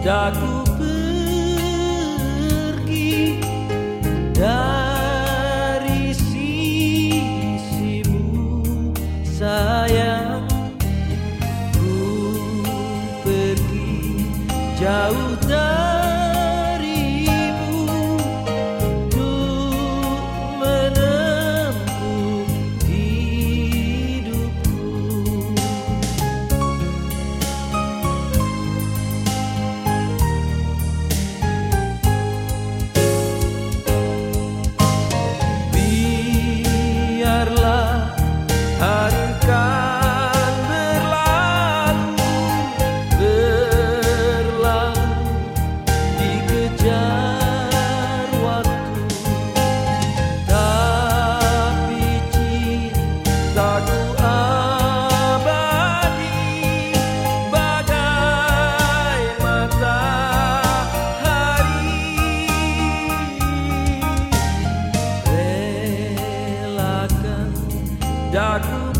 daku pergi dari sisimu sayang. Ku pergi jauh dari dark